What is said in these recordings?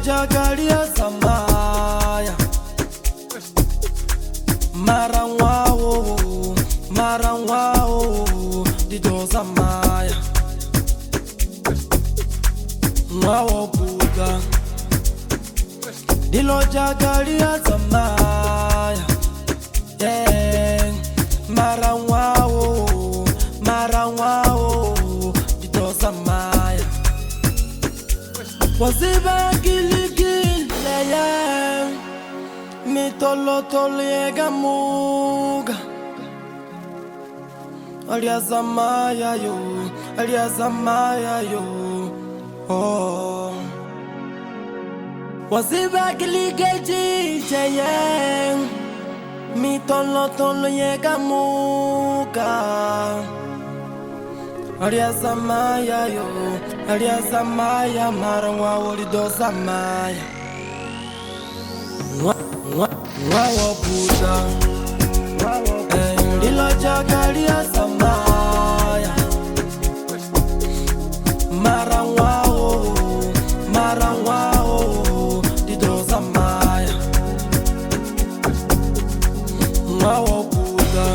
ndilojagalia samaya mara mwawo mara mwawo didoza maya. Mwawo buda ndilojagalia samaya yeah. mara mwawo mara mwawo didoza maya. Waziba mitolotolo yegamuga aliazamaya yo. Aliazamaya yo. Oh. waziba giligejijeye mitolotolo yegamuga aliazamaya yo. Aliazamaya mara wawolidozamaya wawobuda lilojagaliazamaya mara wawo mara wawo didozamaya wawobuda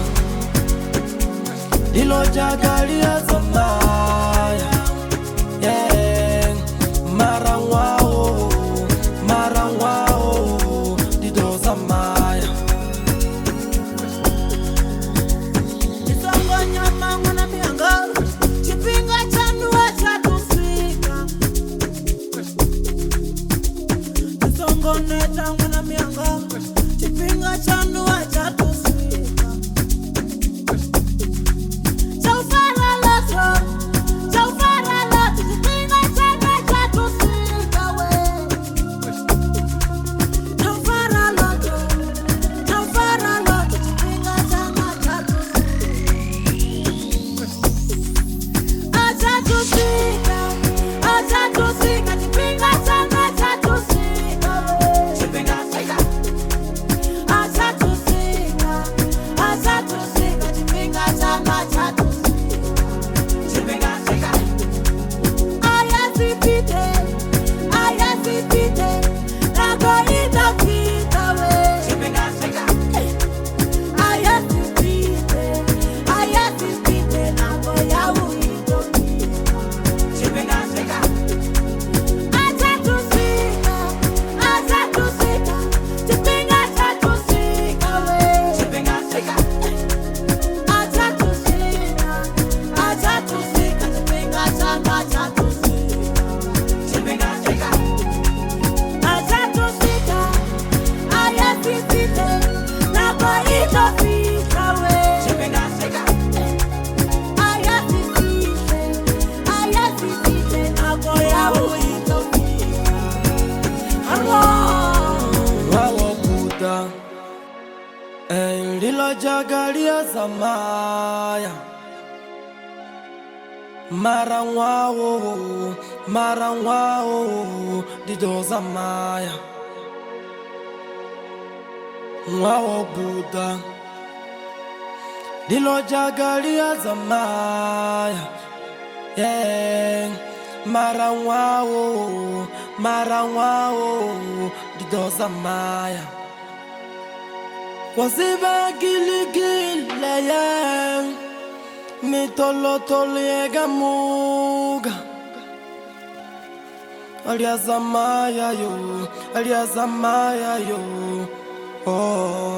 lilojagalia zamaya koneta mwana mianga tshifhinga tshanu a tsha thusa. Lilojagalia zamaya. Mara wao mara wao dido zamaya. Wawobuda lilojagalia zamaya. Yeah. mara wao mara waziba giligileye mitolotolo yegamuga aliazamaya yo aliazamaya yo oh.